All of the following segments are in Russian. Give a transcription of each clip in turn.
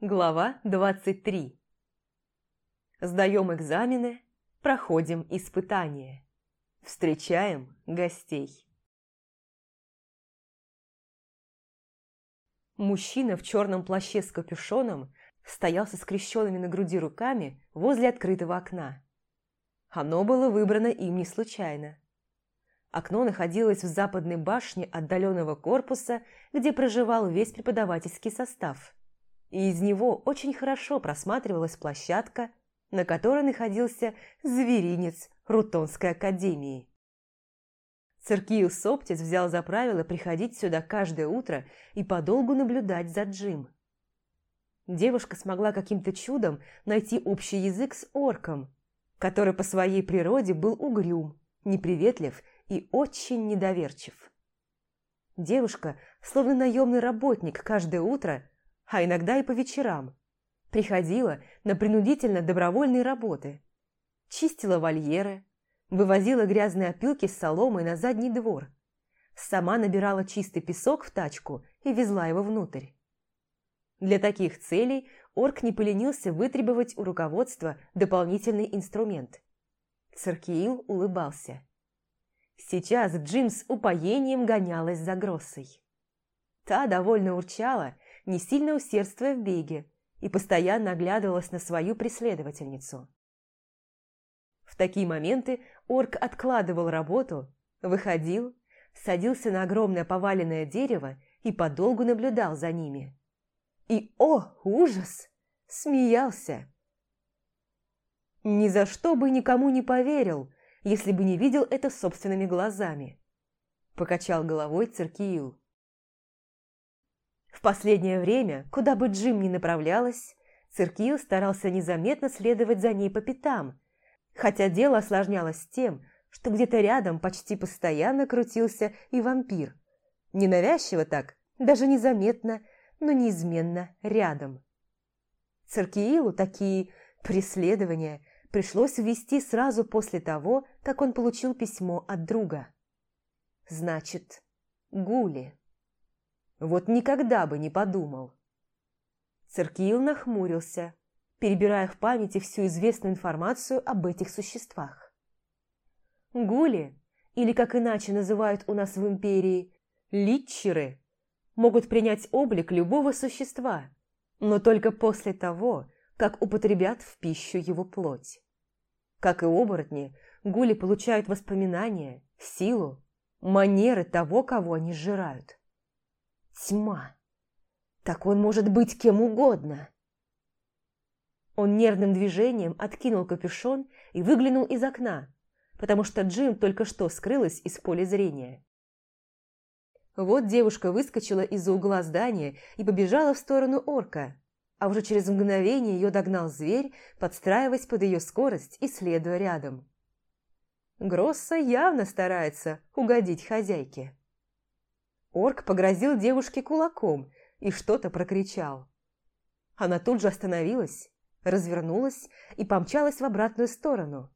Глава 23 Сдаем экзамены, проходим испытания. Встречаем гостей. Мужчина в черном плаще с капюшоном стоял со скрещенными на груди руками возле открытого окна. Оно было выбрано им не случайно. Окно находилось в западной башне отдаленного корпуса, где проживал весь преподавательский состав – и из него очень хорошо просматривалась площадка, на которой находился зверинец Рутонской академии. Циркиил Соптис взял за правило приходить сюда каждое утро и подолгу наблюдать за Джим. Девушка смогла каким-то чудом найти общий язык с орком, который по своей природе был угрюм, неприветлив и очень недоверчив. Девушка, словно наемный работник, каждое утро а иногда и по вечерам. Приходила на принудительно-добровольные работы. Чистила вольеры, вывозила грязные опилки с соломой на задний двор. Сама набирала чистый песок в тачку и везла его внутрь. Для таких целей орк не поленился вытребовать у руководства дополнительный инструмент. Циркиил улыбался. Сейчас Джим с упоением гонялась за Гроссой. Та довольно урчала не сильно усердствуя в беге, и постоянно оглядывалась на свою преследовательницу. В такие моменты орк откладывал работу, выходил, садился на огромное поваленное дерево и подолгу наблюдал за ними. И, о, ужас! Смеялся. Ни за что бы никому не поверил, если бы не видел это собственными глазами. Покачал головой Циркиил. В последнее время, куда бы Джим ни направлялась, Циркил старался незаметно следовать за ней по пятам, хотя дело осложнялось тем, что где-то рядом почти постоянно крутился и вампир. Ненавязчиво так, даже незаметно, но неизменно рядом. Циркиилу такие преследования пришлось ввести сразу после того, как он получил письмо от друга. Значит, Гули. Вот никогда бы не подумал. Циркил нахмурился, перебирая в памяти всю известную информацию об этих существах. Гули, или как иначе называют у нас в империи, литчеры, могут принять облик любого существа, но только после того, как употребят в пищу его плоть. Как и оборотни, гули получают воспоминания, силу, манеры того, кого они сжирают. Тьма. Так он может быть кем угодно. Он нервным движением откинул капюшон и выглянул из окна, потому что Джим только что скрылась из поля зрения. Вот девушка выскочила из-за угла здания и побежала в сторону орка, а уже через мгновение ее догнал зверь, подстраиваясь под ее скорость и следуя рядом. Гросса явно старается угодить хозяйке. Орк погрозил девушке кулаком и что-то прокричал. Она тут же остановилась, развернулась и помчалась в обратную сторону.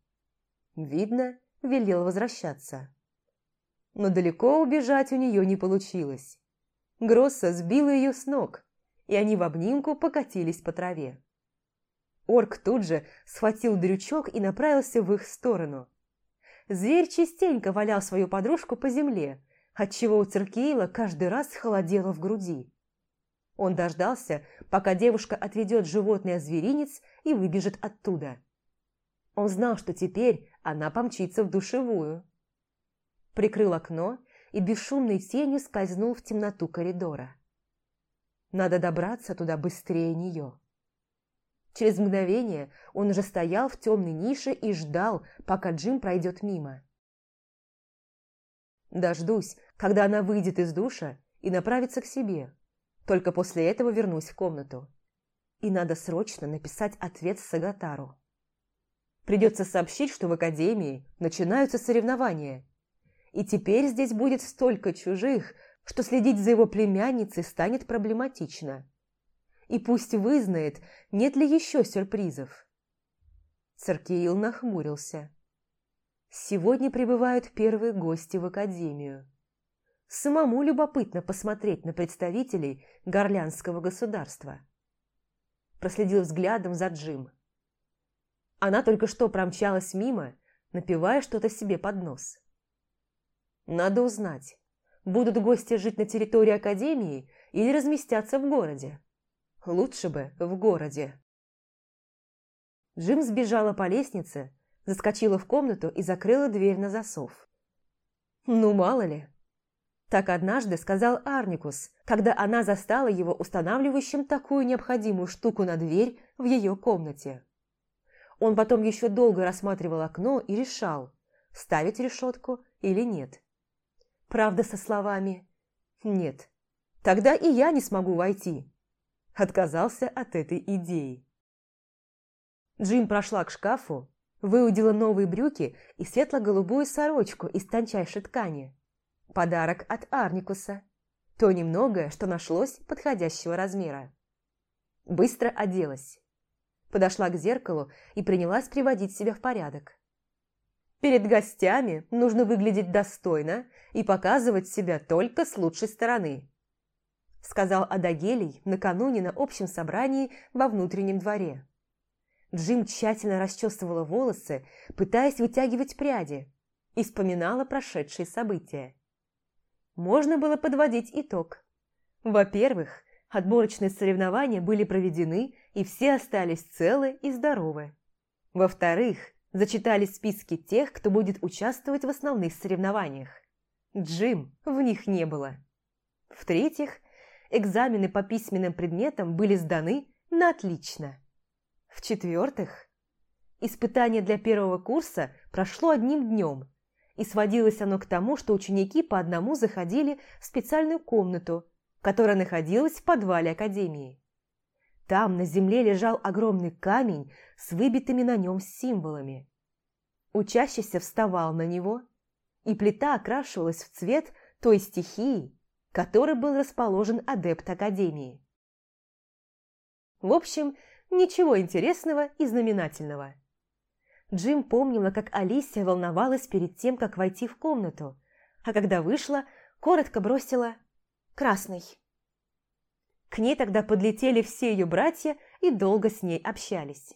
Видно, велел возвращаться. Но далеко убежать у нее не получилось. Гросса сбила ее с ног, и они в обнимку покатились по траве. Орк тут же схватил дрючок и направился в их сторону. Зверь частенько валял свою подружку по земле, отчего у Циркеила каждый раз холодело в груди. Он дождался, пока девушка отведет животное зверинец и выбежит оттуда. Он знал, что теперь она помчится в душевую. Прикрыл окно и бесшумной тенью скользнул в темноту коридора. Надо добраться туда быстрее нее. Через мгновение он уже стоял в темной нише и ждал, пока Джим пройдет мимо. Дождусь, когда она выйдет из душа и направится к себе. Только после этого вернусь в комнату. И надо срочно написать ответ Сагатару. Придется сообщить, что в академии начинаются соревнования. И теперь здесь будет столько чужих, что следить за его племянницей станет проблематично. И пусть вызнает, нет ли еще сюрпризов. Циркеил нахмурился. Сегодня прибывают первые гости в академию. Самому любопытно посмотреть на представителей горлянского государства. проследил взглядом за Джим. Она только что промчалась мимо, напивая что-то себе под нос. Надо узнать, будут гости жить на территории Академии или разместятся в городе. Лучше бы в городе. Джим сбежала по лестнице, заскочила в комнату и закрыла дверь на засов. Ну, мало ли. Так однажды сказал Арникус, когда она застала его устанавливающим такую необходимую штуку на дверь в ее комнате. Он потом еще долго рассматривал окно и решал, ставить решетку или нет. Правда, со словами «Нет, тогда и я не смогу войти». Отказался от этой идеи. Джим прошла к шкафу, выудила новые брюки и светло-голубую сорочку из тончайшей ткани. Подарок от Арникуса. То немногое, что нашлось подходящего размера. Быстро оделась. Подошла к зеркалу и принялась приводить себя в порядок. Перед гостями нужно выглядеть достойно и показывать себя только с лучшей стороны, сказал Адагелий накануне на общем собрании во внутреннем дворе. Джим тщательно расчесывала волосы, пытаясь вытягивать пряди, и вспоминала прошедшие события. Можно было подводить итог. Во-первых, отборочные соревнования были проведены, и все остались целы и здоровы. Во-вторых, зачитались списки тех, кто будет участвовать в основных соревнованиях. Джим в них не было. В-третьих, экзамены по письменным предметам были сданы на отлично. В-четвертых, испытание для первого курса прошло одним днем, и сводилось оно к тому, что ученики по одному заходили в специальную комнату, которая находилась в подвале академии. Там на земле лежал огромный камень с выбитыми на нем символами. Учащийся вставал на него, и плита окрашивалась в цвет той стихии, которой был расположен адепт Академии. В общем, Ничего интересного и знаменательного. Джим помнила, как Алисия волновалась перед тем, как войти в комнату, а когда вышла, коротко бросила «красный». К ней тогда подлетели все ее братья и долго с ней общались.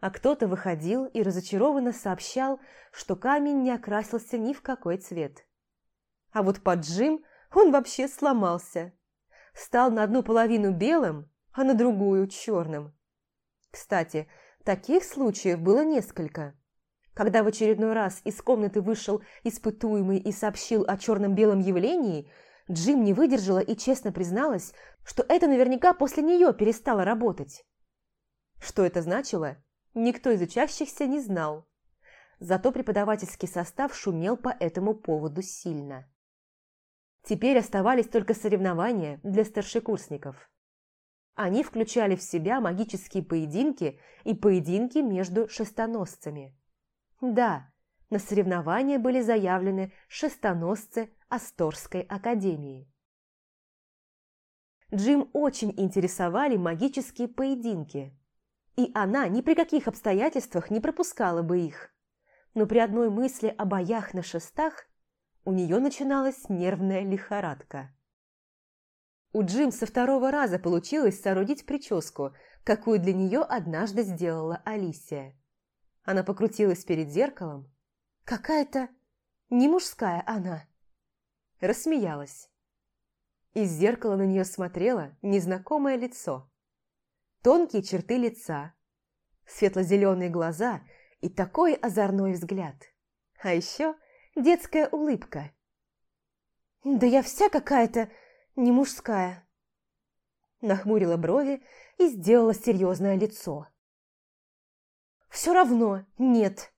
А кто-то выходил и разочарованно сообщал, что камень не окрасился ни в какой цвет. А вот под Джим он вообще сломался. Стал на одну половину белым, а на другую – черным. Кстати, таких случаев было несколько. Когда в очередной раз из комнаты вышел испытуемый и сообщил о черном-белом явлении, Джим не выдержала и честно призналась, что это наверняка после нее перестало работать. Что это значило, никто из учащихся не знал. Зато преподавательский состав шумел по этому поводу сильно. Теперь оставались только соревнования для старшекурсников. Они включали в себя магические поединки и поединки между шестоносцами. Да, на соревнования были заявлены шестоносцы Асторской академии. Джим очень интересовали магические поединки, и она ни при каких обстоятельствах не пропускала бы их. Но при одной мысли о боях на шестах у нее начиналась нервная лихорадка. У Джим со второго раза получилось соорудить прическу, какую для нее однажды сделала Алисия. Она покрутилась перед зеркалом. Какая-то не мужская она. Рассмеялась. Из зеркала на нее смотрело незнакомое лицо. Тонкие черты лица, светло-зеленые глаза и такой озорной взгляд. А еще детская улыбка. «Да я вся какая-то не мужская. Нахмурила брови и сделала серьезное лицо. «Все равно нет!»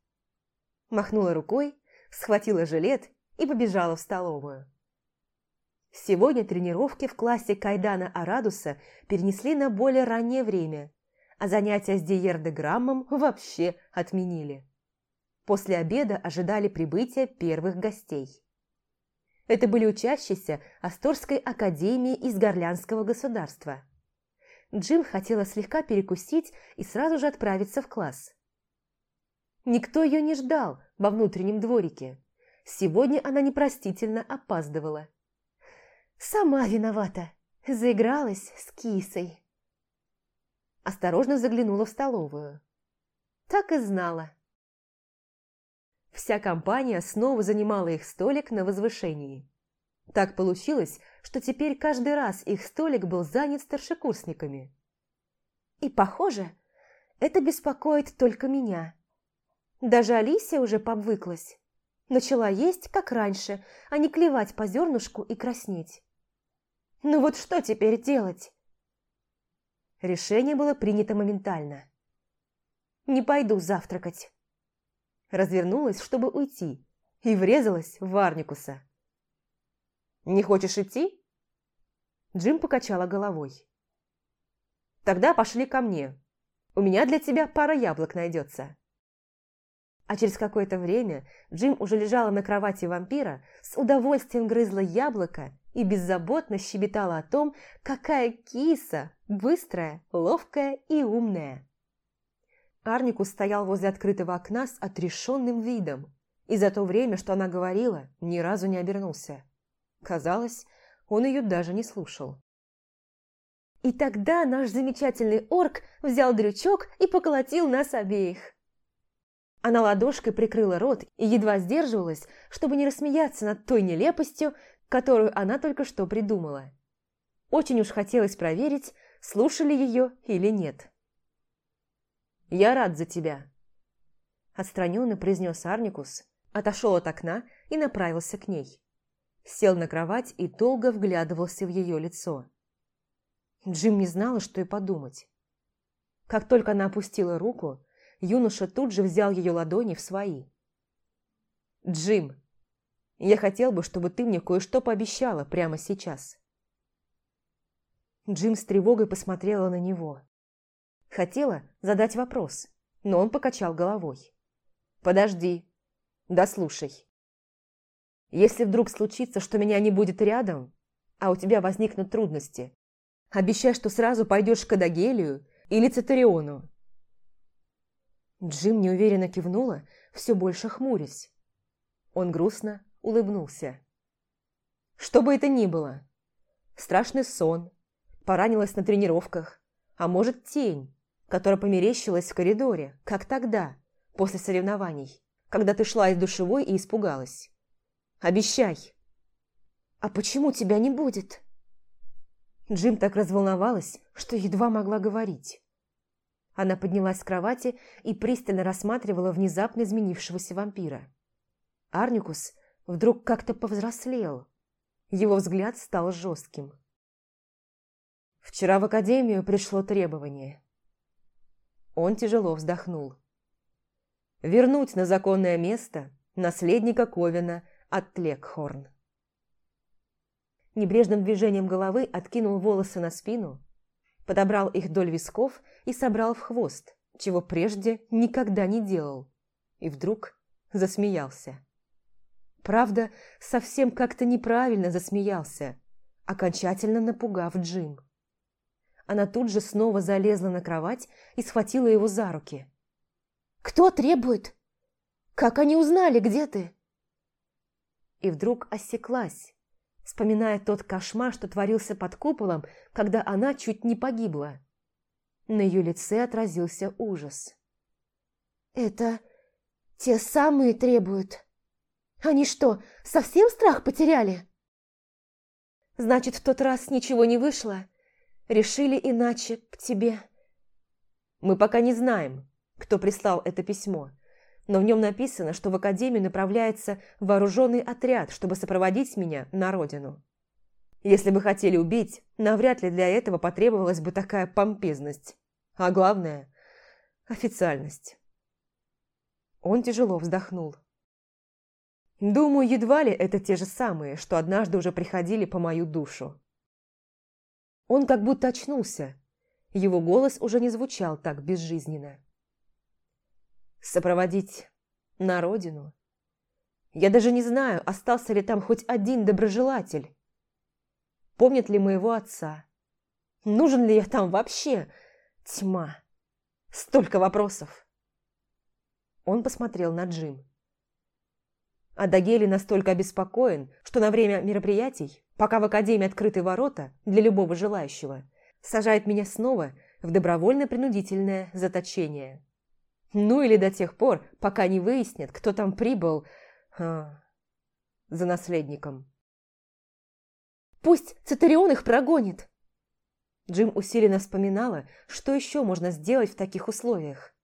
Махнула рукой, схватила жилет и побежала в столовую. Сегодня тренировки в классе Кайдана Арадуса перенесли на более раннее время, а занятия с диердеграммом вообще отменили. После обеда ожидали прибытия первых гостей. Это были учащиеся Асторской академии из Горлянского государства. Джим хотела слегка перекусить и сразу же отправиться в класс. Никто ее не ждал во внутреннем дворике. Сегодня она непростительно опаздывала. «Сама виновата. Заигралась с кисой». осторожно заглянула в столовую. Так и знала. Вся компания снова занимала их столик на возвышении. Так получилось, что теперь каждый раз их столик был занят старшекурсниками. И, похоже, это беспокоит только меня. Даже Алисия уже повыклась. Начала есть, как раньше, а не клевать по зернышку и краснеть. Ну вот что теперь делать? Решение было принято моментально. Не пойду завтракать. Развернулась, чтобы уйти, и врезалась в Арникуса. «Не хочешь идти?» Джим покачала головой. «Тогда пошли ко мне. У меня для тебя пара яблок найдется». А через какое-то время Джим уже лежала на кровати вампира, с удовольствием грызла яблоко и беззаботно щебетала о том, какая киса, быстрая, ловкая и умная. Арникус стоял возле открытого окна с отрешенным видом, и за то время, что она говорила, ни разу не обернулся. Казалось, он ее даже не слушал. И тогда наш замечательный орк взял дрючок и поколотил нас обеих. Она ладошкой прикрыла рот и едва сдерживалась, чтобы не рассмеяться над той нелепостью, которую она только что придумала. Очень уж хотелось проверить, слушали ее или нет. «Я рад за тебя», – отстраненно произнес Арникус, отошел от окна и направился к ней. Сел на кровать и долго вглядывался в ее лицо. Джим не знала, что и подумать. Как только она опустила руку, юноша тут же взял ее ладони в свои. «Джим, я хотел бы, чтобы ты мне кое-что пообещала прямо сейчас». Джим с тревогой посмотрела на него. Хотела задать вопрос, но он покачал головой. «Подожди, дослушай. Если вдруг случится, что меня не будет рядом, а у тебя возникнут трудности, обещай, что сразу пойдешь к Адагелию или Цитариону. Джим неуверенно кивнула, все больше хмурясь. Он грустно улыбнулся. Что бы это ни было. Страшный сон, поранилась на тренировках, а может тень, которая померещилась в коридоре, как тогда, после соревнований, когда ты шла из душевой и испугалась. Обещай. А почему тебя не будет? Джим так разволновалась, что едва могла говорить. Она поднялась с кровати и пристально рассматривала внезапно изменившегося вампира. Арникус вдруг как-то повзрослел. Его взгляд стал жестким. Вчера в академию пришло требование. Он тяжело вздохнул. Вернуть на законное место наследника Ковина от Лекхорн. Небрежным движением головы откинул волосы на спину, подобрал их вдоль висков и собрал в хвост, чего прежде никогда не делал. И вдруг засмеялся. Правда, совсем как-то неправильно засмеялся, окончательно напугав Джим. Она тут же снова залезла на кровать и схватила его за руки. «Кто требует? Как они узнали, где ты?» И вдруг осеклась, вспоминая тот кошмар, что творился под куполом, когда она чуть не погибла. На ее лице отразился ужас. «Это те самые требуют? Они что, совсем страх потеряли?» «Значит, в тот раз ничего не вышло? Решили иначе к тебе?» «Мы пока не знаем, кто прислал это письмо но в нем написано, что в академию направляется вооруженный отряд, чтобы сопроводить меня на родину. Если бы хотели убить, навряд ли для этого потребовалась бы такая помпезность. А главное – официальность. Он тяжело вздохнул. Думаю, едва ли это те же самые, что однажды уже приходили по мою душу. Он как будто очнулся. Его голос уже не звучал так безжизненно. Сопроводить на родину? Я даже не знаю, остался ли там хоть один доброжелатель. Помнят ли моего отца? Нужен ли я там вообще? Тьма. Столько вопросов. Он посмотрел на Джим. Адагели настолько обеспокоен, что на время мероприятий, пока в Академии открыты ворота для любого желающего, сажает меня снова в добровольно-принудительное заточение. Ну или до тех пор, пока не выяснят, кто там прибыл а, за наследником. «Пусть Цитарион их прогонит!» Джим усиленно вспоминала, что еще можно сделать в таких условиях.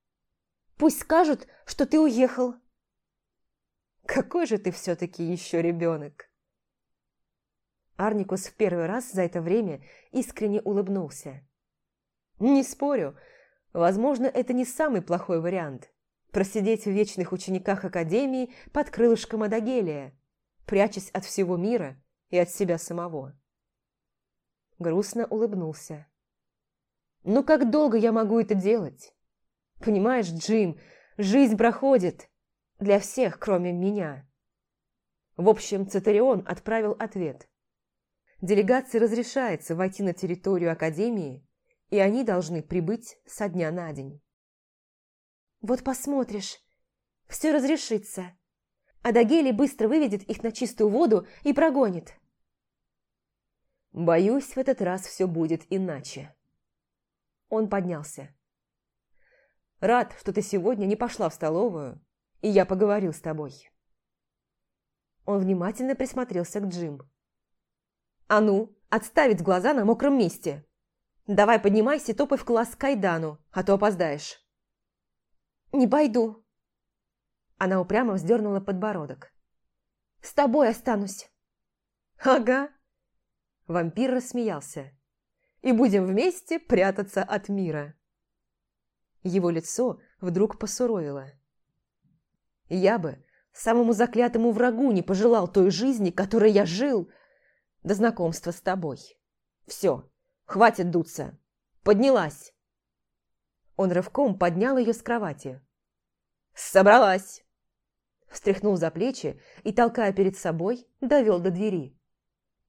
«Пусть скажут, что ты уехал!» «Какой же ты все-таки еще ребенок!» Арникус в первый раз за это время искренне улыбнулся. «Не спорю, возможно, это не самый плохой вариант. Просидеть в вечных учениках Академии под крылышком Адагелия, прячась от всего мира и от себя самого». Грустно улыбнулся. «Ну как долго я могу это делать? Понимаешь, Джим, жизнь проходит для всех, кроме меня». В общем, Цитарион отправил ответ – Делегации разрешается войти на территорию Академии, и они должны прибыть со дня на день. Вот посмотришь, все разрешится. А Дагели быстро выведет их на чистую воду и прогонит. Боюсь, в этот раз все будет иначе. Он поднялся. Рад, что ты сегодня не пошла в столовую, и я поговорил с тобой. Он внимательно присмотрелся к Джим. А ну, отставить глаза на мокром месте. Давай поднимайся и топай в класс к Кайдану, а то опоздаешь. Не пойду. Она упрямо вздернула подбородок. С тобой останусь. Ага. Вампир рассмеялся. И будем вместе прятаться от мира. Его лицо вдруг посуровило. Я бы самому заклятому врагу не пожелал той жизни, которой я жил, до знакомства с тобой. Все, хватит дуться. Поднялась. Он рывком поднял ее с кровати. «Собралась!» Встряхнул за плечи и, толкая перед собой, довел до двери.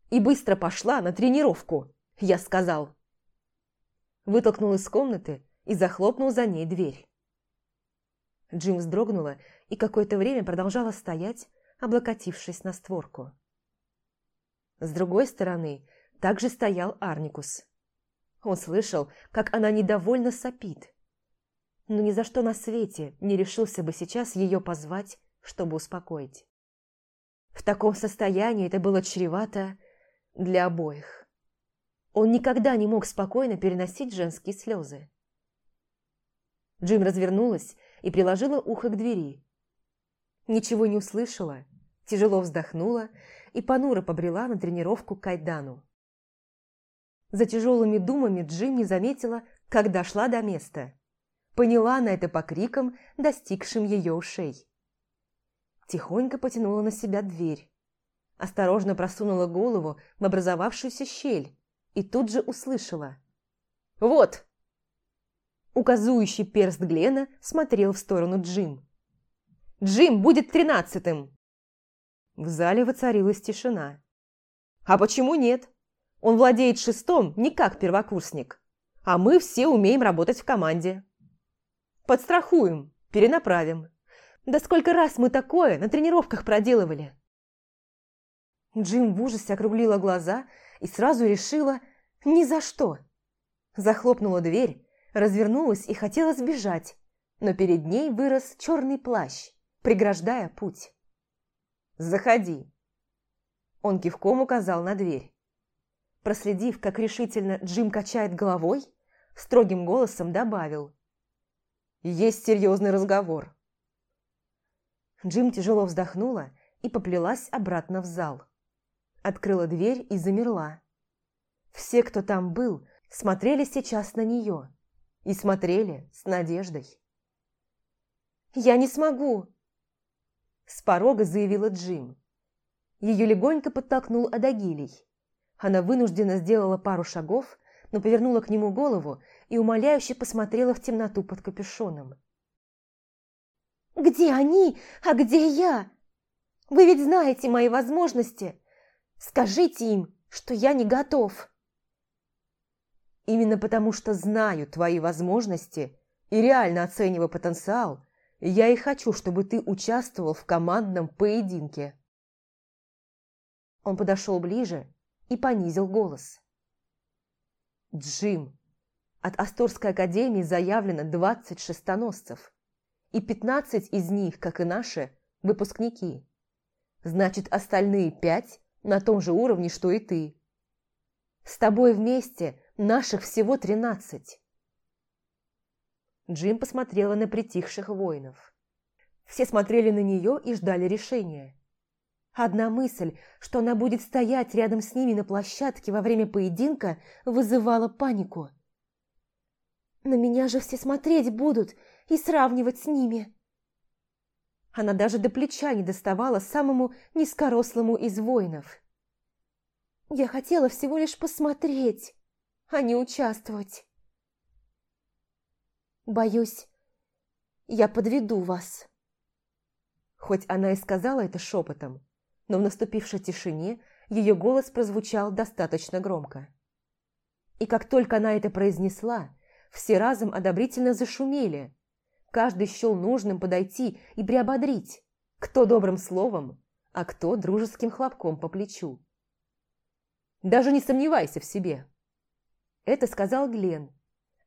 «И быстро пошла на тренировку!» Я сказал. Вытолкнул из комнаты и захлопнул за ней дверь. Джим вздрогнула и какое-то время продолжала стоять, облокотившись на створку. С другой стороны также стоял Арникус. Он слышал, как она недовольно сопит. Но ни за что на свете не решился бы сейчас ее позвать, чтобы успокоить. В таком состоянии это было чревато для обоих. Он никогда не мог спокойно переносить женские слезы. Джим развернулась и приложила ухо к двери. Ничего не услышала, тяжело вздохнула и понуро побрела на тренировку к Кайдану. За тяжелыми думами Джим не заметила, как дошла до места. Поняла на это по крикам, достигшим ее ушей. Тихонько потянула на себя дверь. Осторожно просунула голову в образовавшуюся щель и тут же услышала. «Вот!» Указующий перст Глена смотрел в сторону Джим. «Джим будет тринадцатым!» В зале воцарилась тишина. «А почему нет? Он владеет шестом не как первокурсник, а мы все умеем работать в команде. Подстрахуем, перенаправим. Да сколько раз мы такое на тренировках проделывали!» Джим в ужасе округлила глаза и сразу решила «ни за что». Захлопнула дверь, развернулась и хотела сбежать, но перед ней вырос черный плащ, преграждая путь. «Заходи!» Он кивком указал на дверь. Проследив, как решительно Джим качает головой, строгим голосом добавил. «Есть серьезный разговор». Джим тяжело вздохнула и поплелась обратно в зал. Открыла дверь и замерла. Все, кто там был, смотрели сейчас на нее. И смотрели с надеждой. «Я не смогу!» С порога заявила Джим. Ее легонько подтолкнул Адагилий. Она вынужденно сделала пару шагов, но повернула к нему голову и умоляюще посмотрела в темноту под капюшоном. «Где они, а где я? Вы ведь знаете мои возможности. Скажите им, что я не готов». «Именно потому, что знаю твои возможности и реально оцениваю потенциал, я и хочу, чтобы ты участвовал в командном поединке. Он подошел ближе и понизил голос. Джим, От Асторской академии заявлено 20 шестоносцев, и 15 из них, как и наши, выпускники. Значит, остальные пять на том же уровне, что и ты. С тобой вместе наших всего 13. Джим посмотрела на притихших воинов. Все смотрели на нее и ждали решения. Одна мысль, что она будет стоять рядом с ними на площадке во время поединка, вызывала панику. «На меня же все смотреть будут и сравнивать с ними!» Она даже до плеча не доставала самому низкорослому из воинов. «Я хотела всего лишь посмотреть, а не участвовать. Боюсь, я подведу вас». Хоть она и сказала это шепотом, но в наступившей тишине ее голос прозвучал достаточно громко. И как только она это произнесла, все разом одобрительно зашумели. Каждый счел нужным подойти и приободрить, кто добрым словом, а кто дружеским хлопком по плечу. «Даже не сомневайся в себе!» Это сказал Глен,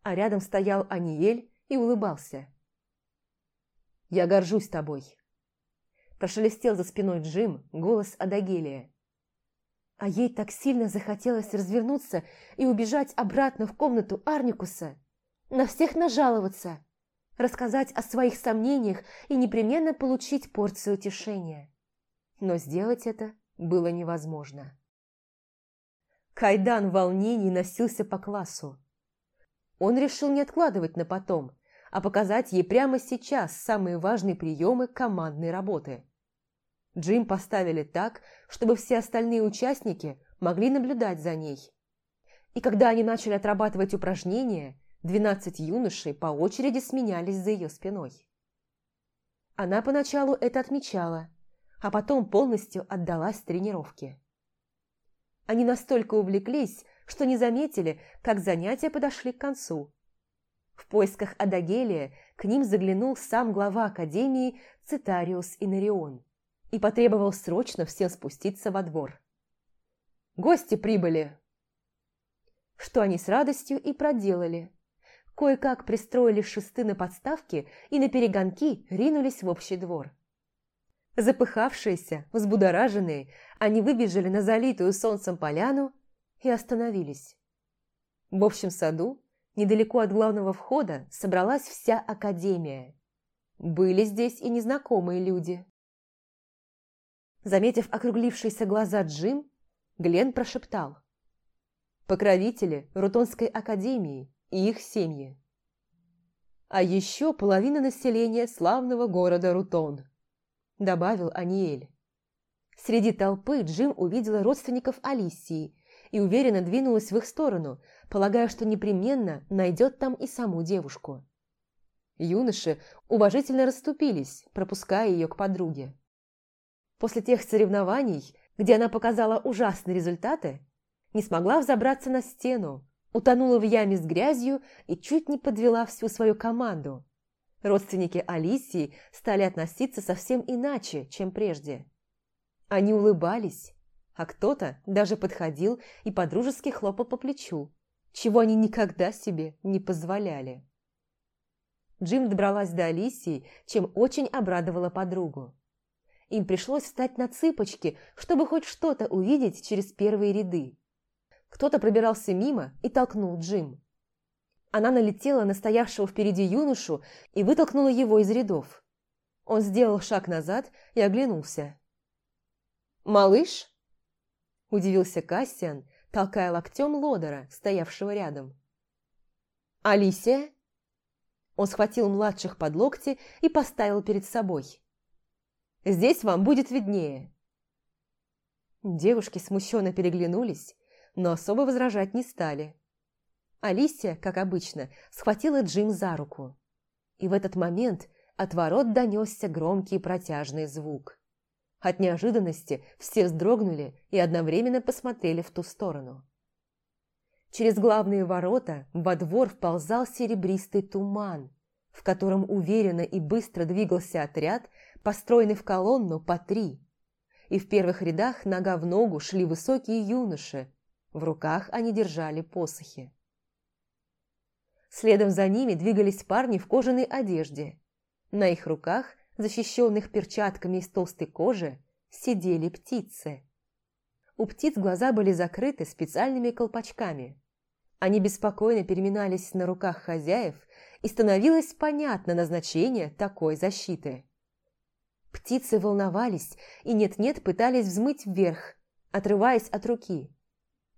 а рядом стоял Аниель и улыбался. «Я горжусь тобой!» Прошелестел за спиной Джим голос Адагелия. А ей так сильно захотелось развернуться и убежать обратно в комнату Арникуса, на всех нажаловаться, рассказать о своих сомнениях и непременно получить порцию утешения. Но сделать это было невозможно. Кайдан в волнении носился по классу. Он решил не откладывать на потом, а показать ей прямо сейчас самые важные приемы командной работы. Джим поставили так, чтобы все остальные участники могли наблюдать за ней. И когда они начали отрабатывать упражнения, 12 юношей по очереди сменялись за ее спиной. Она поначалу это отмечала, а потом полностью отдалась тренировке. Они настолько увлеклись, что не заметили, как занятия подошли к концу. В поисках Адагелия к ним заглянул сам глава Академии Цитариус Инарион и потребовал срочно всем спуститься во двор. «Гости прибыли!» Что они с радостью и проделали. Кое-как пристроили шесты на подставке и на перегонки ринулись в общий двор. Запыхавшиеся, взбудораженные, они выбежали на залитую солнцем поляну и остановились. В общем саду Недалеко от главного входа собралась вся академия. Были здесь и незнакомые люди. Заметив округлившиеся глаза Джим, Глен прошептал. «Покровители Рутонской академии и их семьи. А еще половина населения славного города Рутон», добавил Аниэль. Среди толпы Джим увидела родственников Алисии и уверенно двинулась в их сторону, полагая, что непременно найдет там и саму девушку. Юноши уважительно расступились, пропуская ее к подруге. После тех соревнований, где она показала ужасные результаты, не смогла взобраться на стену, утонула в яме с грязью и чуть не подвела всю свою команду. Родственники Алисии стали относиться совсем иначе, чем прежде. Они улыбались, а кто-то даже подходил и подружески хлопал по плечу, чего они никогда себе не позволяли. Джим добралась до Алисии, чем очень обрадовала подругу. Им пришлось встать на цыпочки, чтобы хоть что-то увидеть через первые ряды. Кто-то пробирался мимо и толкнул Джим. Она налетела на стоявшего впереди юношу и вытолкнула его из рядов. Он сделал шаг назад и оглянулся. «Малыш?» – удивился Кассиан, толкая локтем Лодера, стоявшего рядом. «Алисия?» Он схватил младших под локти и поставил перед собой. «Здесь вам будет виднее». Девушки смущенно переглянулись, но особо возражать не стали. Алисия, как обычно, схватила Джим за руку. И в этот момент от ворот донесся громкий протяжный звук. От неожиданности все вздрогнули и одновременно посмотрели в ту сторону. Через главные ворота во двор вползал серебристый туман, в котором уверенно и быстро двигался отряд, построенный в колонну по три. И в первых рядах нога в ногу шли высокие юноши, в руках они держали посохи. Следом за ними двигались парни в кожаной одежде. На их руках, защищенных перчатками из толстой кожи, сидели птицы. У птиц глаза были закрыты специальными колпачками. Они беспокойно переминались на руках хозяев, и становилось понятно назначение такой защиты. Птицы волновались и нет-нет пытались взмыть вверх, отрываясь от руки.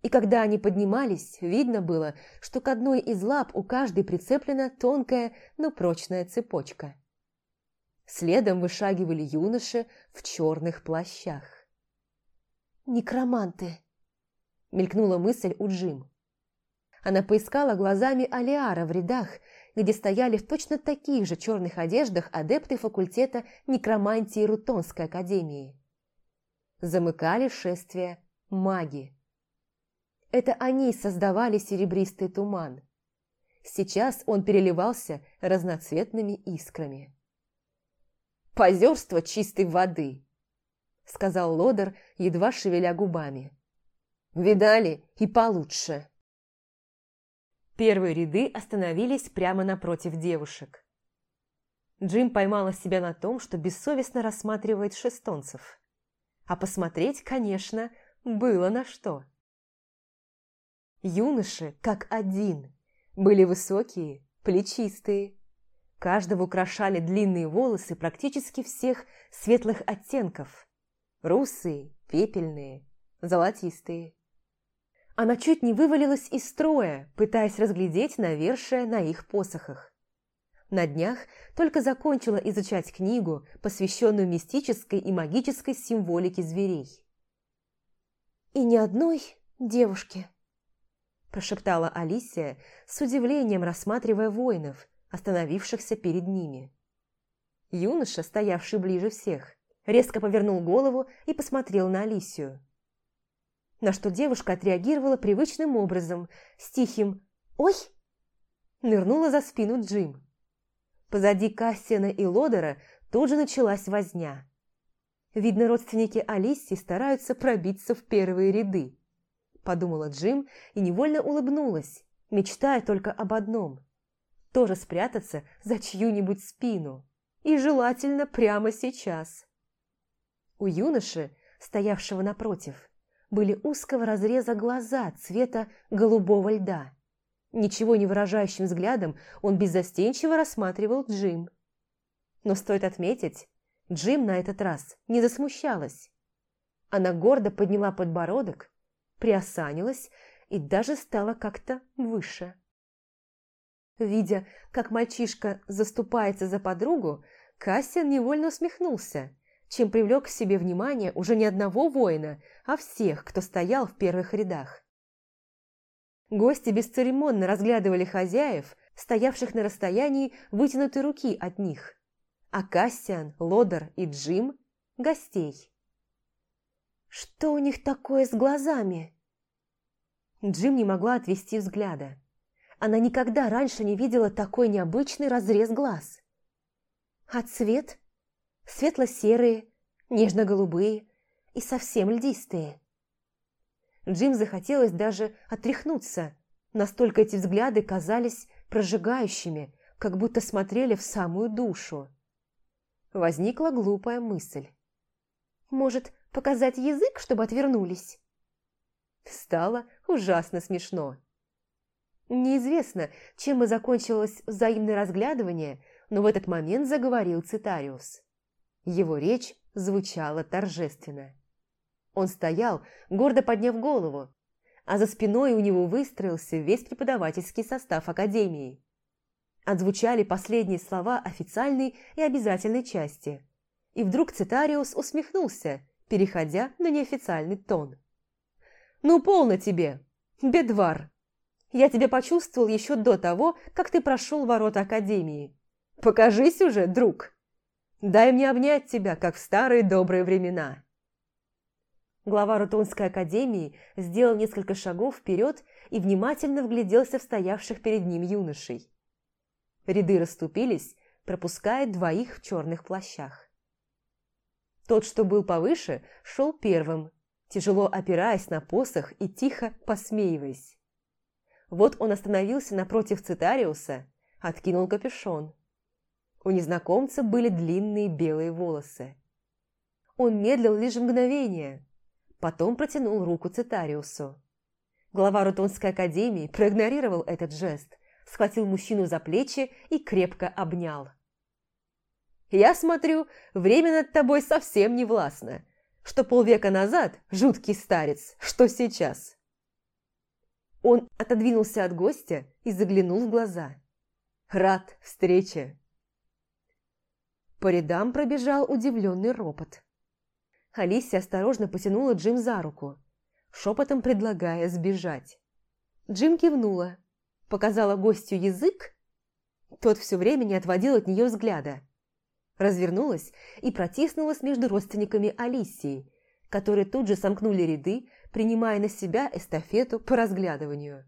И когда они поднимались, видно было, что к одной из лап у каждой прицеплена тонкая, но прочная цепочка. Следом вышагивали юноши в черных плащах. «Некроманты!» – мелькнула мысль у Джим. Она поискала глазами Алиара в рядах, где стояли в точно таких же черных одеждах адепты факультета некромантии Рутонской академии. Замыкали шествие маги. Это они создавали серебристый туман. Сейчас он переливался разноцветными искрами. «Позерство чистой воды», — сказал Лодер, едва шевеля губами. «Видали и получше». Первые ряды остановились прямо напротив девушек. Джим поймала себя на том, что бессовестно рассматривает шестонцев. А посмотреть, конечно, было на что. Юноши, как один, были высокие, плечистые. Каждого украшали длинные волосы практически всех светлых оттенков. Русые, пепельные, золотистые. Она чуть не вывалилась из строя, пытаясь разглядеть навершие на их посохах. На днях только закончила изучать книгу, посвященную мистической и магической символике зверей. «И ни одной девушки», – прошептала Алисия, с удивлением рассматривая воинов, остановившихся перед ними. Юноша, стоявший ближе всех, резко повернул голову и посмотрел на Алисию на что девушка отреагировала привычным образом, с тихим «Ой!» нырнула за спину Джим. Позади Кассиана и Лодера тут же началась возня. Видно, родственники Алисии стараются пробиться в первые ряды, подумала Джим и невольно улыбнулась, мечтая только об одном – тоже спрятаться за чью-нибудь спину, и желательно прямо сейчас. У юноши, стоявшего напротив, были узкого разреза глаза цвета голубого льда. Ничего не выражающим взглядом он беззастенчиво рассматривал Джим. Но стоит отметить, Джим на этот раз не засмущалась. Она гордо подняла подбородок, приосанилась и даже стала как-то выше. Видя, как мальчишка заступается за подругу, Кассиан невольно усмехнулся чем привлек к себе внимание уже не одного воина, а всех, кто стоял в первых рядах. Гости бесцеремонно разглядывали хозяев, стоявших на расстоянии вытянутой руки от них, а Кассиан, Лодер и Джим – гостей. «Что у них такое с глазами?» Джим не могла отвести взгляда. Она никогда раньше не видела такой необычный разрез глаз. А цвет светло-серые, нежно-голубые и совсем льдистые. Джим захотелось даже отряхнуться, настолько эти взгляды казались прожигающими, как будто смотрели в самую душу. Возникла глупая мысль. «Может, показать язык, чтобы отвернулись?» Стало ужасно смешно. Неизвестно, чем бы закончилось взаимное разглядывание, но в этот момент заговорил Цитариус. Его речь звучала торжественно. Он стоял, гордо подняв голову, а за спиной у него выстроился весь преподавательский состав Академии. Отзвучали последние слова официальной и обязательной части. И вдруг Цитариус усмехнулся, переходя на неофициальный тон. «Ну, полно тебе, бедвар! Я тебя почувствовал еще до того, как ты прошел ворота Академии. Покажись уже, друг!» Дай мне обнять тебя, как в старые добрые времена!» Глава Рутонской академии сделал несколько шагов вперед и внимательно вгляделся в стоявших перед ним юношей. Ряды расступились, пропуская двоих в черных плащах. Тот, что был повыше, шел первым, тяжело опираясь на посох и тихо посмеиваясь. Вот он остановился напротив Цитариуса, откинул капюшон. У незнакомца были длинные белые волосы. Он медлил лишь мгновение, потом протянул руку Цитариусу. Глава Рутонской академии проигнорировал этот жест, схватил мужчину за плечи и крепко обнял. «Я смотрю, время над тобой совсем не властно. Что полвека назад жуткий старец, что сейчас?» Он отодвинулся от гостя и заглянул в глаза. «Рад встрече!» По рядам пробежал удивленный ропот. Алисия осторожно потянула Джим за руку, шепотом предлагая сбежать. Джим кивнула, показала гостю язык. Тот все время не отводил от нее взгляда. Развернулась и протиснулась между родственниками Алисии, которые тут же сомкнули ряды, принимая на себя эстафету по разглядыванию.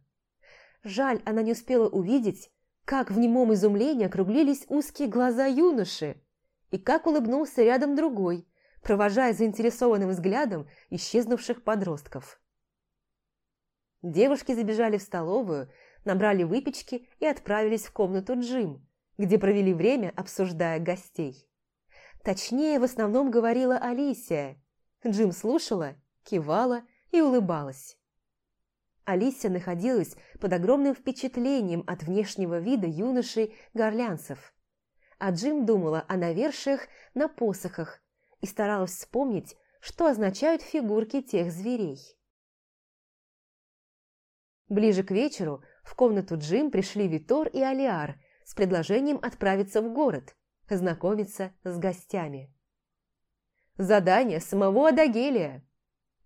Жаль, она не успела увидеть, как в немом изумлении округлились узкие глаза юноши и как улыбнулся рядом другой, провожая заинтересованным взглядом исчезнувших подростков. Девушки забежали в столовую, набрали выпечки и отправились в комнату Джим, где провели время, обсуждая гостей. Точнее, в основном говорила Алисия. Джим слушала, кивала и улыбалась. Алисия находилась под огромным впечатлением от внешнего вида юношей горлянцев. А Джим думала о навершиях на посохах и старалась вспомнить, что означают фигурки тех зверей. Ближе к вечеру в комнату Джим пришли Витор и Алиар с предложением отправиться в город, знакомиться с гостями. Задание самого Адагелия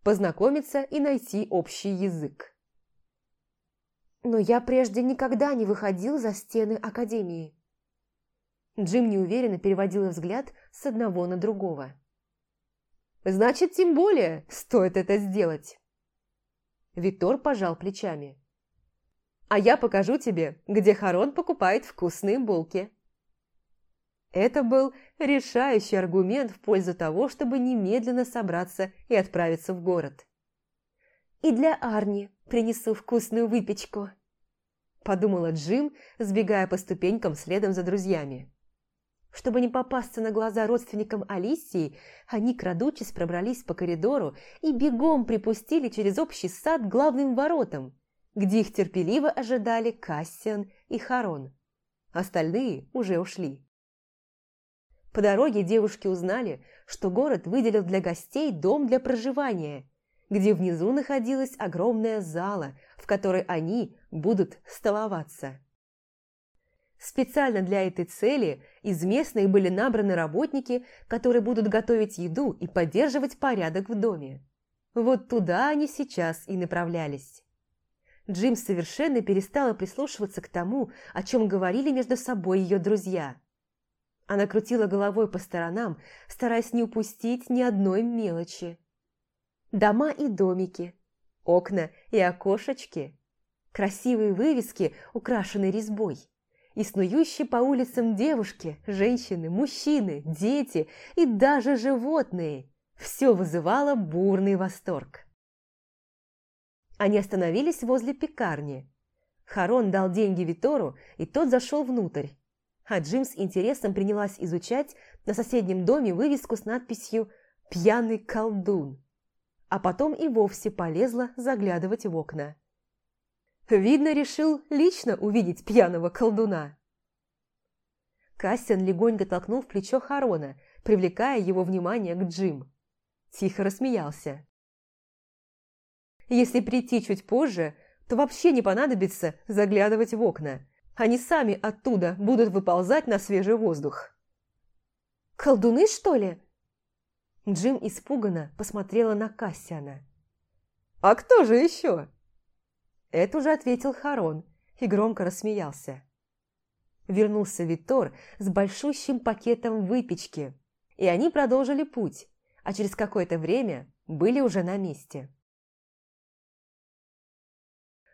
познакомиться и найти общий язык. Но я прежде никогда не выходил за стены Академии. Джим неуверенно переводил взгляд с одного на другого. «Значит, тем более стоит это сделать!» Витор пожал плечами. «А я покажу тебе, где Харон покупает вкусные булки». Это был решающий аргумент в пользу того, чтобы немедленно собраться и отправиться в город. «И для Арни принесу вкусную выпечку», – подумала Джим, сбегая по ступенькам следом за друзьями. Чтобы не попасться на глаза родственникам Алисии, они, крадучись, пробрались по коридору и бегом припустили через общий сад к главным воротам, где их терпеливо ожидали Кассиан и Харон. Остальные уже ушли. По дороге девушки узнали, что город выделил для гостей дом для проживания, где внизу находилась огромная зала, в которой они будут столоваться. Специально для этой цели из местных были набраны работники, которые будут готовить еду и поддерживать порядок в доме. Вот туда они сейчас и направлялись. Джим совершенно перестала прислушиваться к тому, о чем говорили между собой ее друзья – она крутила головой по сторонам, стараясь не упустить ни одной мелочи. Дома и домики, окна и окошечки, красивые вывески, украшенные резьбой, и снующие по улицам девушки, женщины, мужчины, дети и даже животные – все вызывало бурный восторг. Они остановились возле пекарни. Харон дал деньги Витору, и тот зашел внутрь а Джим с интересом принялась изучать на соседнем доме вывеску с надписью «Пьяный колдун», а потом и вовсе полезла заглядывать в окна. Видно, решил лично увидеть пьяного колдуна. Кассиан легонько толкнул в плечо Харона, привлекая его внимание к Джим. Тихо рассмеялся. «Если прийти чуть позже, то вообще не понадобится заглядывать в окна. Они сами оттуда будут выползать на свежий воздух. «Колдуны, что ли?» Джим испуганно посмотрела на Кассиана. «А кто же еще?» Это уже ответил Харон и громко рассмеялся. Вернулся Витор с большущим пакетом выпечки, и они продолжили путь, а через какое-то время были уже на месте.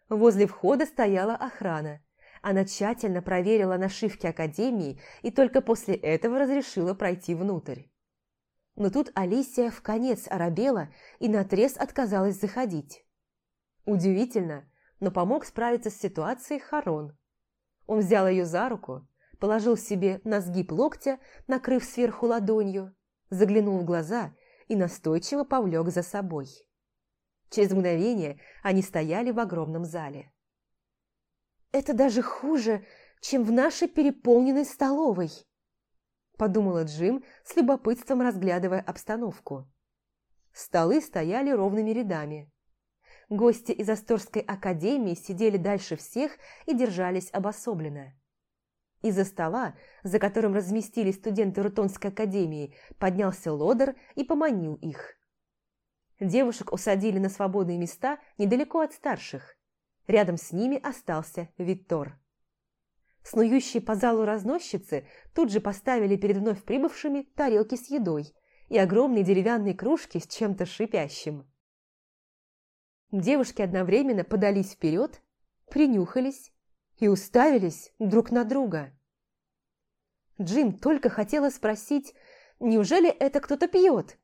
Возле входа стояла охрана, она тщательно проверила нашивки Академии и только после этого разрешила пройти внутрь. Но тут Алисия в конец оробела и наотрез отказалась заходить. Удивительно, но помог справиться с ситуацией Харон. Он взял ее за руку, положил себе на сгиб локтя, накрыв сверху ладонью, заглянул в глаза и настойчиво повлек за собой. Через мгновение они стояли в огромном зале. «Это даже хуже, чем в нашей переполненной столовой», подумала Джим, с любопытством разглядывая обстановку. Столы стояли ровными рядами. Гости из Асторской академии сидели дальше всех и держались обособленно. Из-за стола, за которым разместились студенты Рутонской академии, поднялся лодер и поманил их. Девушек усадили на свободные места недалеко от старших. Рядом с ними остался Виттор. Снующие по залу разносчицы тут же поставили перед вновь прибывшими тарелки с едой и огромные деревянные кружки с чем-то шипящим. Девушки одновременно подались вперед, принюхались и уставились друг на друга. Джим только хотела спросить, неужели это кто-то пьет,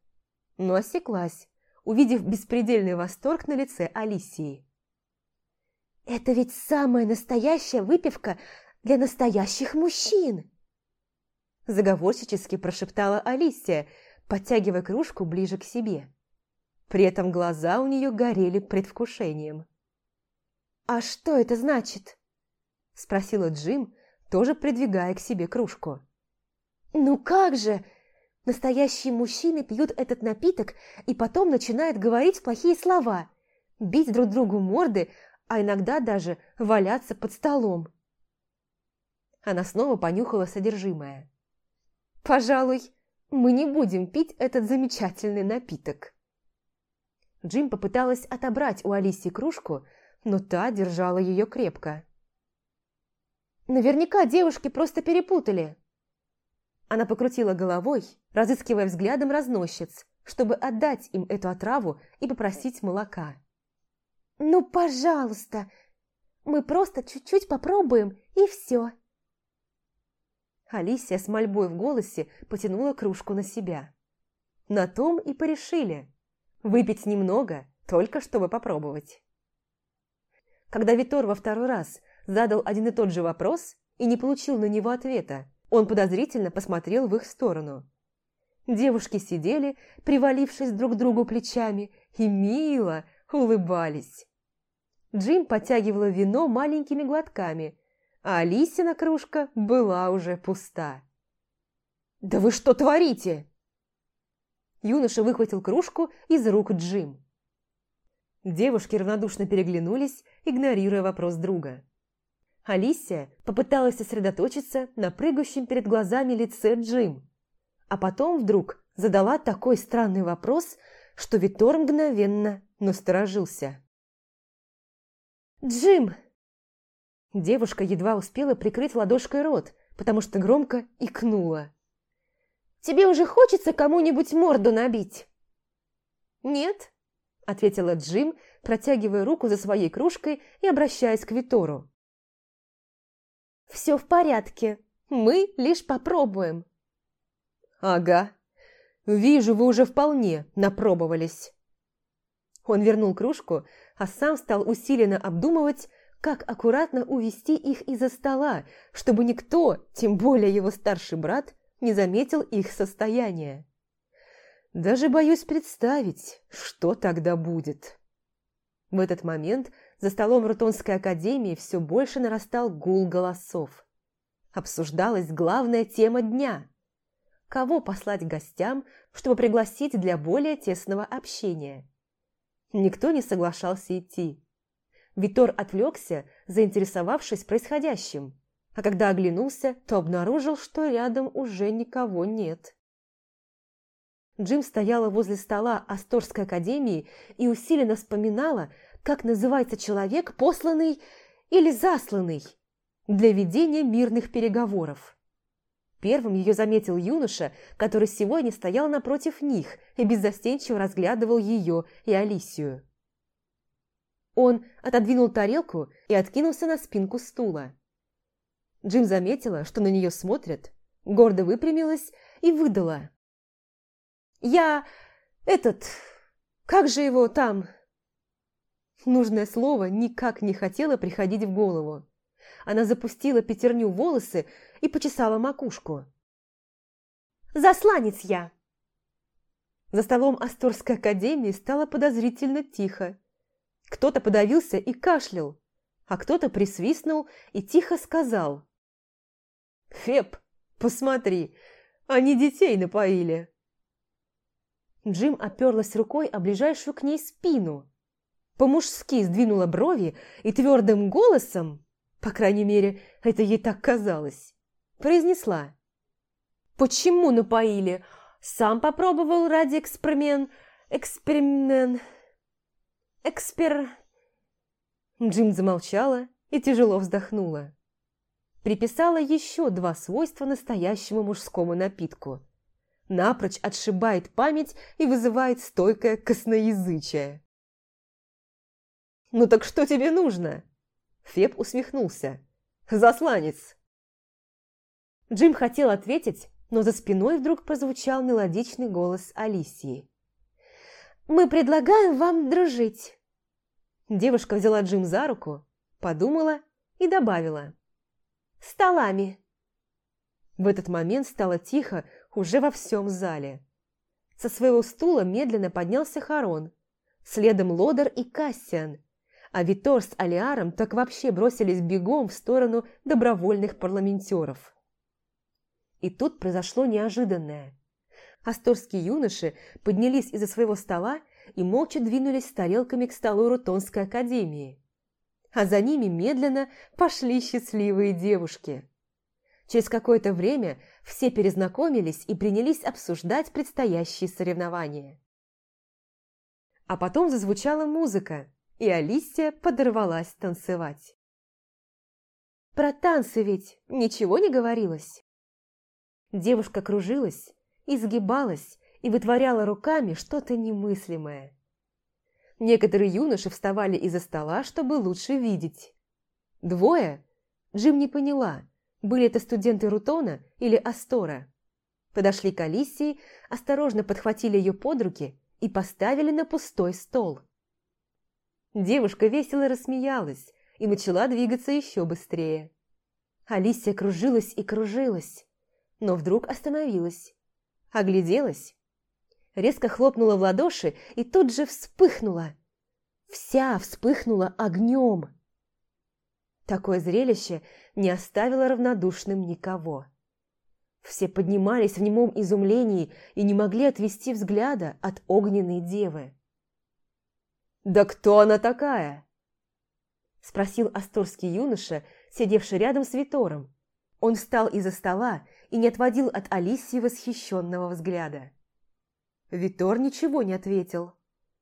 но осеклась, увидев беспредельный восторг на лице Алисии. «Это ведь самая настоящая выпивка для настоящих мужчин!» Заговорщически прошептала Алисия, подтягивая кружку ближе к себе. При этом глаза у нее горели предвкушением. «А что это значит?» – спросила Джим, тоже придвигая к себе кружку. «Ну как же! Настоящие мужчины пьют этот напиток и потом начинают говорить плохие слова, бить друг другу морды, а иногда даже валяться под столом». Она снова понюхала содержимое. «Пожалуй, мы не будем пить этот замечательный напиток». Джим попыталась отобрать у Алисии кружку, но та держала ее крепко. «Наверняка девушки просто перепутали». Она покрутила головой, разыскивая взглядом разносчиц, чтобы отдать им эту отраву и попросить молока. «Ну, пожалуйста, мы просто чуть-чуть попробуем, и все». Алисия с мольбой в голосе потянула кружку на себя. На том и порешили – Выпить немного, только чтобы попробовать. Когда Витор во второй раз задал один и тот же вопрос и не получил на него ответа, он подозрительно посмотрел в их сторону. Девушки сидели, привалившись друг к другу плечами, и мило улыбались. Джим подтягивала вино маленькими глотками, а Алисина кружка была уже пуста. «Да вы что творите?» Юноша выхватил кружку из рук Джим. Девушки равнодушно переглянулись, игнорируя вопрос друга. Алисия попыталась сосредоточиться на прыгающем перед глазами лице Джим, а потом вдруг задала такой странный вопрос, что Витор мгновенно насторожился. «Джим!» Девушка едва успела прикрыть ладошкой рот, потому что громко икнула. Тебе уже хочется кому-нибудь морду набить?» «Нет», – ответила Джим, протягивая руку за своей кружкой и обращаясь к Витору. «Все в порядке, мы лишь попробуем». «Ага, вижу, вы уже вполне напробовались». Он вернул кружку, а сам стал усиленно обдумывать, как аккуратно увести их из-за стола, чтобы никто, тем более его старший брат, не заметил их состояние. Даже боюсь представить, что тогда будет. В этот момент за столом Рутонской академии все больше нарастал гул голосов. Обсуждалась главная тема дня. Кого послать гостям, чтобы пригласить для более тесного общения? Никто не соглашался идти. Витор отвлекся, заинтересовавшись происходящим а когда оглянулся, то обнаружил, что рядом уже никого нет. Джим стояла возле стола Асторской академии и усиленно вспоминала, как называется человек, посланный или засланный для ведения мирных переговоров. Первым ее заметил юноша, который сегодня стоял напротив них и беззастенчиво разглядывал ее и Алисию. Он отодвинул тарелку и откинулся на спинку стула. Джим заметила, что на нее смотрят, гордо выпрямилась и выдала. «Я... этот... как же его там?» Нужное слово никак не хотело приходить в голову. Она запустила пятерню волосы и почесала макушку. «Засланец я!» За столом Асторской академии стало подозрительно тихо. Кто-то подавился и кашлял, а кто-то присвистнул и тихо сказал. «Феб, посмотри, они детей напоили!» Джим оперлась рукой о ближайшую к ней спину. По-мужски сдвинула брови и твердым голосом, по крайней мере, это ей так казалось, произнесла. «Почему напоили? Сам попробовал ради эксперимент... эксперимент... экспер...» Джим замолчала и тяжело вздохнула. Приписала еще два свойства настоящему мужскому напитку. Напрочь отшибает память и вызывает стойкое косноязычие. «Ну так что тебе нужно?» Феб усмехнулся. «Засланец!» Джим хотел ответить, но за спиной вдруг прозвучал мелодичный голос Алисии. «Мы предлагаем вам дружить!» Девушка взяла Джим за руку, подумала и добавила. «Столами!» В этот момент стало тихо уже во всем зале. Со своего стула медленно поднялся Харон, следом Лодер и Кассиан, а Витор с Алиаром так вообще бросились бегом в сторону добровольных парламентеров. И тут произошло неожиданное. Асторские юноши поднялись из-за своего стола и молча двинулись с тарелками к столу Рутонской академии. А за ними медленно пошли счастливые девушки. Через какое-то время все перезнакомились и принялись обсуждать предстоящие соревнования. А потом зазвучала музыка, и Алисия подорвалась танцевать. Про танцы ведь ничего не говорилось. Девушка кружилась, изгибалась и вытворяла руками что-то немыслимое. Некоторые юноши вставали из-за стола, чтобы лучше видеть. Двое, Джим не поняла, были это студенты Рутона или Астора. Подошли к Алисии, осторожно подхватили ее под руки и поставили на пустой стол. Девушка весело рассмеялась и начала двигаться еще быстрее. Алисия кружилась и кружилась, но вдруг остановилась, огляделась, резко хлопнула в ладоши и тут же вспыхнула. Вся вспыхнула огнем. Такое зрелище не оставило равнодушным никого. Все поднимались в немом изумлении и не могли отвести взгляда от огненной девы. «Да кто она такая?» Спросил асторский юноша, сидевший рядом с Витором. Он встал из-за стола и не отводил от Алисии восхищенного взгляда. Витор ничего не ответил.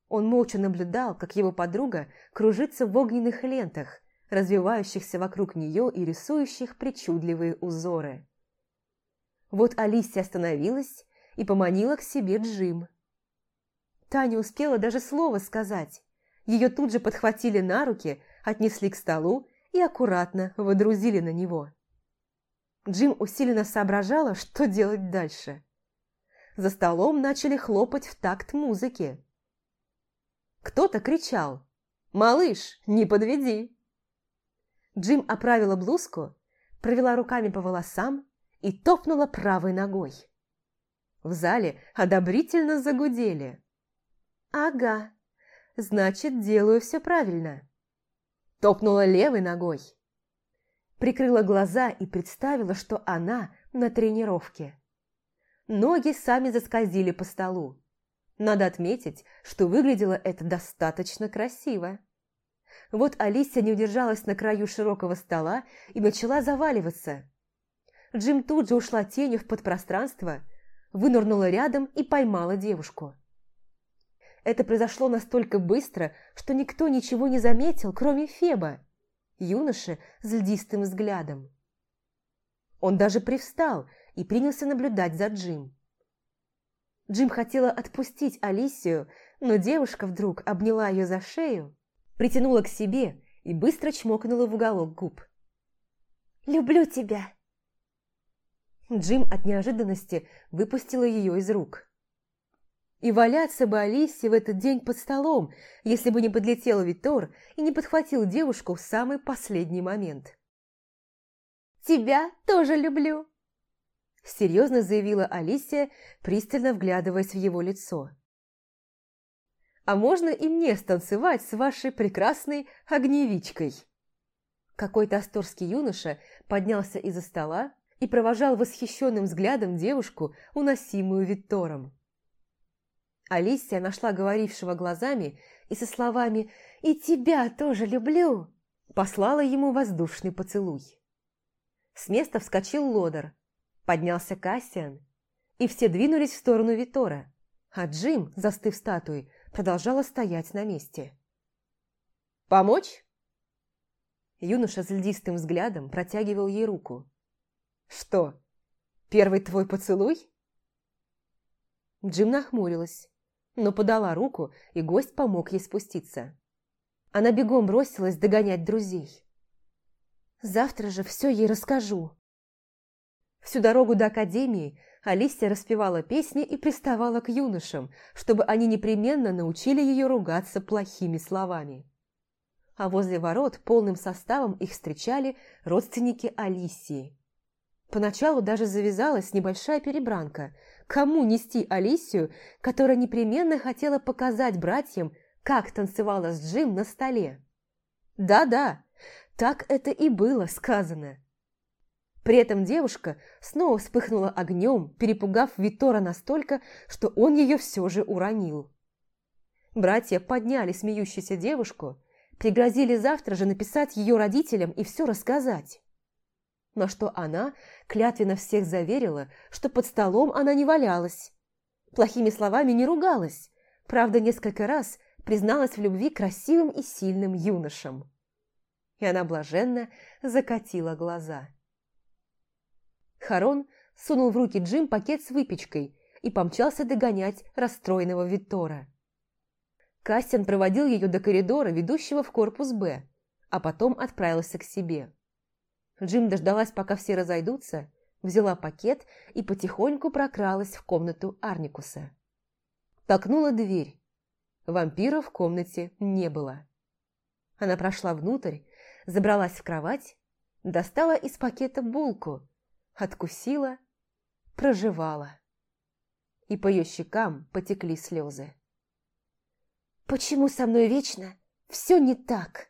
Он молча наблюдал, как его подруга кружится в огненных лентах, развивающихся вокруг нее и рисующих причудливые узоры. Вот Алисия остановилась и поманила к себе Джим. Таня успела даже слова сказать, ее тут же подхватили на руки, отнесли к столу и аккуратно водрузили на него. Джим усиленно соображала, что делать дальше. За столом начали хлопать в такт музыки. Кто-то кричал «Малыш, не подведи!». Джим оправила блузку, провела руками по волосам и топнула правой ногой. В зале одобрительно загудели. «Ага, значит, делаю все правильно. Топнула левой ногой. Прикрыла глаза и представила, что она на тренировке. Ноги сами заскользили по столу. Надо отметить, что выглядело это достаточно красиво. Вот Алисия не удержалась на краю широкого стола и начала заваливаться. Джим тут же ушла тенью в подпространство, вынырнула рядом и поймала девушку. Это произошло настолько быстро, что никто ничего не заметил, кроме Феба, юноши с льдистым взглядом. Он даже привстал и принялся наблюдать за Джим. Джим хотела отпустить Алисию, но девушка вдруг обняла ее за шею, притянула к себе и быстро чмокнула в уголок губ. «Люблю тебя!» Джим от неожиданности выпустила ее из рук. И валяться бы Алисе в этот день под столом, если бы не подлетел Витор и не подхватил девушку в самый последний момент. «Тебя тоже люблю!» Серьезно заявила Алисия, пристально вглядываясь в его лицо. «А можно и мне станцевать с вашей прекрасной огневичкой?» Какой-то асторский юноша поднялся из-за стола и провожал восхищенным взглядом девушку, уносимую Виттором. Алисия нашла говорившего глазами и со словами «И тебя тоже люблю!» послала ему воздушный поцелуй. С места вскочил Лодер, поднялся Кассиан, и все двинулись в сторону Витора, а Джим, застыв статуей, продолжала стоять на месте. «Помочь?» Юноша с льдистым взглядом протягивал ей руку. «Что, первый твой поцелуй?» Джим нахмурилась но подала руку, и гость помог ей спуститься. Она бегом бросилась догонять друзей. «Завтра же все ей расскажу». Всю дорогу до академии Алисия распевала песни и приставала к юношам, чтобы они непременно научили ее ругаться плохими словами. А возле ворот полным составом их встречали родственники Алисии. Поначалу даже завязалась небольшая перебранка – Кому нести Алисию, которая непременно хотела показать братьям, как танцевала с Джим на столе? Да-да, так это и было сказано. При этом девушка снова вспыхнула огнем, перепугав Витора настолько, что он ее все же уронил. Братья подняли смеющуюся девушку, пригрозили завтра же написать ее родителям и все рассказать на что она клятвенно всех заверила, что под столом она не валялась. Плохими словами не ругалась, правда, несколько раз призналась в любви красивым и сильным юношам. И она блаженно закатила глаза. Харон сунул в руки Джим пакет с выпечкой и помчался догонять расстроенного Виттора. Кастин проводил ее до коридора, ведущего в корпус «Б», а потом отправился к себе. Джим дождалась, пока все разойдутся, взяла пакет и потихоньку прокралась в комнату Арникуса. Толкнула дверь. Вампира в комнате не было. Она прошла внутрь, забралась в кровать, достала из пакета булку, откусила, прожевала. И по ее щекам потекли слезы. «Почему со мной вечно все не так?»